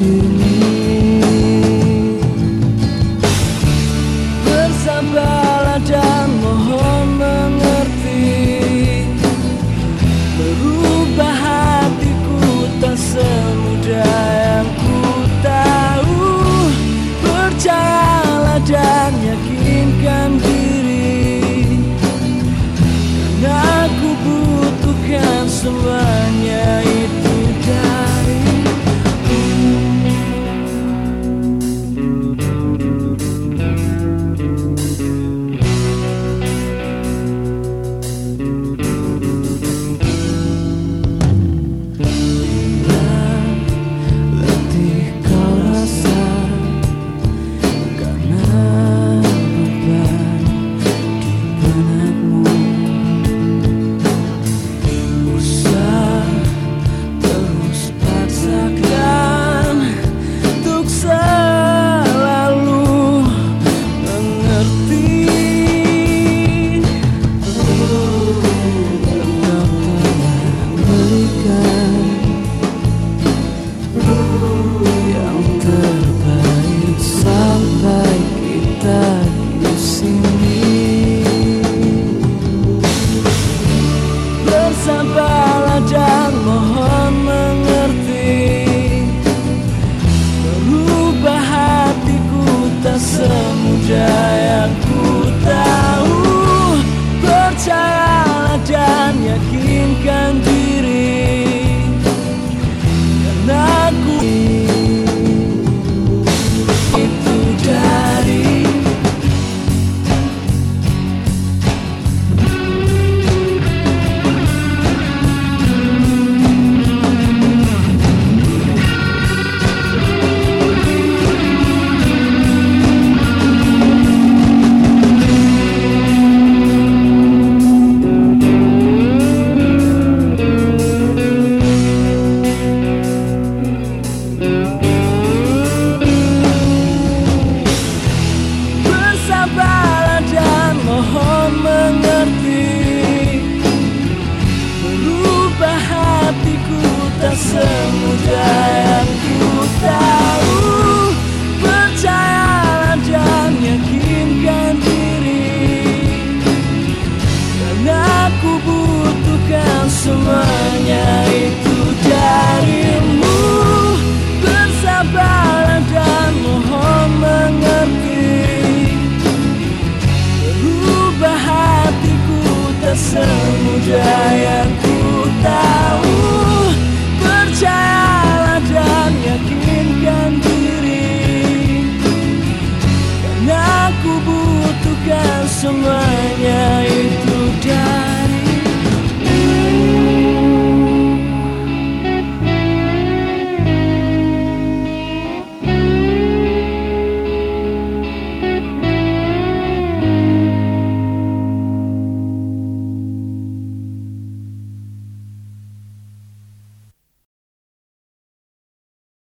di semudah